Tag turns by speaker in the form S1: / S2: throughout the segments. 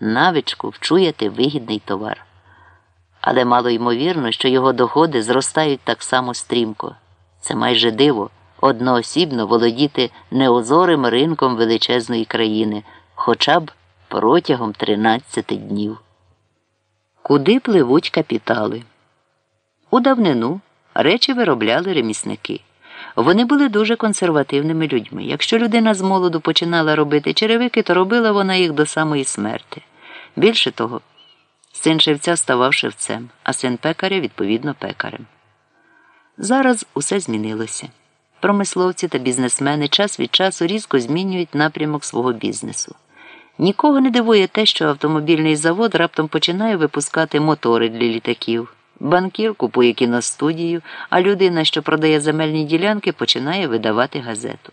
S1: навичку вчуяти вигідний товар. Але мало ймовірно, що його доходи зростають так само стрімко. Це майже диво одноосібно володіти неозорим ринком величезної країни, хоча б протягом 13 днів. Куди пливуть капітали? У давнину речі виробляли ремісники. Вони були дуже консервативними людьми. Якщо людина з молоду починала робити черевики, то робила вона їх до самої смерти. Більше того, син шевця ставав шевцем, а син пекаря, відповідно, пекарем. Зараз усе змінилося. Промисловці та бізнесмени час від часу різко змінюють напрямок свого бізнесу. Нікого не дивує те, що автомобільний завод раптом починає випускати мотори для літаків. Банкір купує кіностудію, а людина, що продає земельні ділянки, починає видавати газету.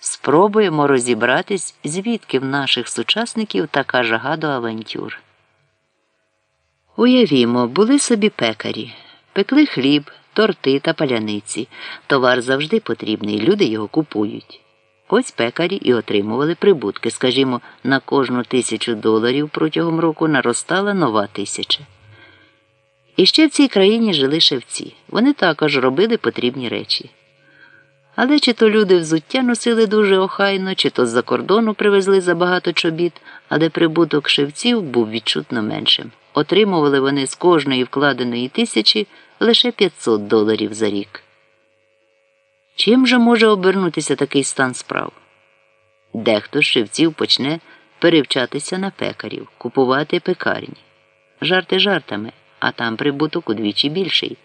S1: Спробуємо розібратись, звідки в наших сучасників така жага до авантюр. Уявімо, були собі пекарі, пекли хліб, торти та паляниці. Товар завжди потрібний, люди його купують. Ось пекарі і отримували прибутки. Скажімо, на кожну тисячу доларів протягом року наростала нова тисяча. І ще в цій країні жили шевці. Вони також робили потрібні речі. Але чи то люди взуття носили дуже охайно, чи то з-за кордону привезли забагато чобіт, але прибуток шевців був відчутно меншим. Отримували вони з кожної вкладеної тисячі лише 500 доларів за рік. Чим же може обернутися такий стан справ? Дехто з шевців почне перевчатися на пекарів, купувати пекарні. Жарти жартами, а там прибуток удвічі більший.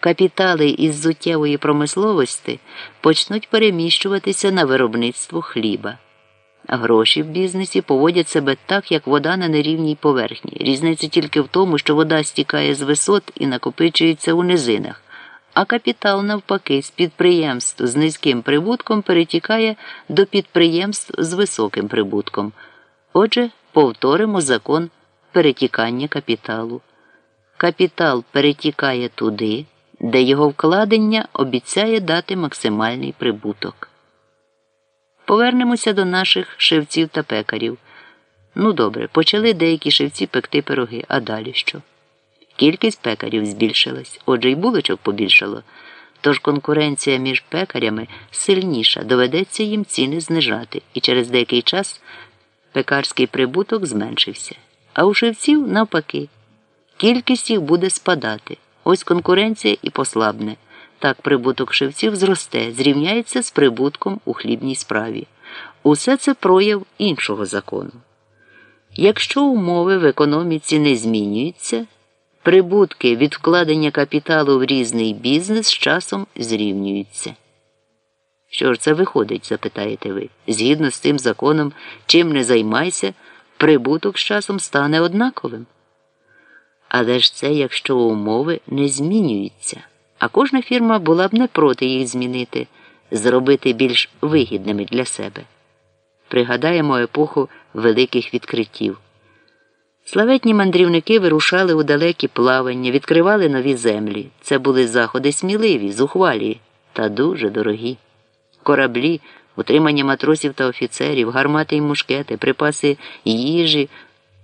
S1: Капітали із зуттєвої промисловості почнуть переміщуватися на виробництво хліба. Гроші в бізнесі поводять себе так, як вода на нерівній поверхні. Різниця тільки в тому, що вода стікає з висот і накопичується у низинах, а капітал, навпаки, з підприємств з низьким прибутком перетікає до підприємств з високим прибутком. Отже, повторимо закон перетікання капіталу. Капітал перетікає туди, де його вкладення обіцяє дати максимальний прибуток. Повернемося до наших шевців та пекарів. Ну добре, почали деякі шевці пекти пироги, а далі що? Кількість пекарів збільшилась, отже, й булочок побільшало. Тож конкуренція між пекарями сильніша, доведеться їм ціни знижати, і через деякий час пекарський прибуток зменшився. А у шевців навпаки, кількість їх буде спадати. Ось конкуренція і послабне. Так прибуток шевців зросте, зрівняється з прибутком у хлібній справі. Усе це прояв іншого закону. Якщо умови в економіці не змінюються, прибутки від вкладення капіталу в різний бізнес з часом зрівнюються. Що ж це виходить, запитаєте ви. Згідно з цим законом, чим не займайся, прибуток з часом стане однаковим. Але ж це якщо умови не змінюються а кожна фірма була б не проти їх змінити, зробити більш вигідними для себе. Пригадаємо епоху великих відкриттів. Славетні мандрівники вирушали у далекі плавання, відкривали нові землі. Це були заходи сміливі, зухвалі та дуже дорогі. Кораблі, утримання матросів та офіцерів, гармати й мушкети, припаси їжі,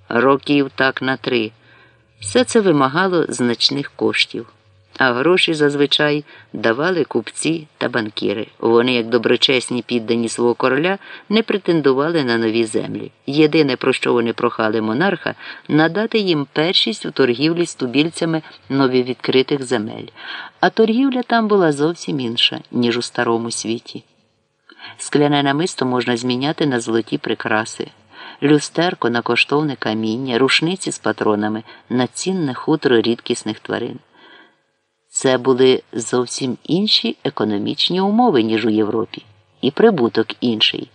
S1: років так на три. Все це вимагало значних коштів а гроші зазвичай давали купці та банкіри. Вони, як доброчесні піддані свого короля, не претендували на нові землі. Єдине, про що вони прохали монарха, надати їм першість у торгівлі з тубільцями нововідкритих земель. А торгівля там була зовсім інша, ніж у старому світі. Скляне намисто можна зміняти на золоті прикраси. Люстерко на коштовне каміння, рушниці з патронами, на цінне хутро рідкісних тварин. Це були зовсім інші економічні умови, ніж у Європі, і прибуток інший.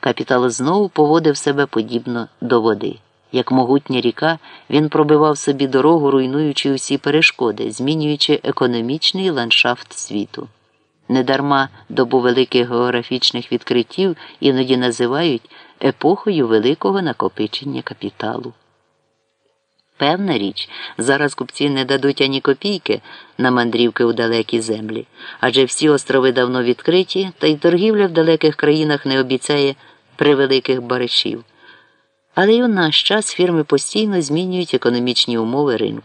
S1: Капітал знову поводив себе подібно до води. Як могутня ріка, він пробивав собі дорогу, руйнуючи усі перешкоди, змінюючи економічний ландшафт світу. Недарма добу великих географічних відкриттів іноді називають епохою великого накопичення капіталу. Певна річ, зараз купці не дадуть ані копійки на мандрівки у далекі землі, адже всі острови давно відкриті, та й торгівля в далеких країнах не обіцяє превеликих баришів. Але й у наш час фірми постійно змінюють економічні умови ринку.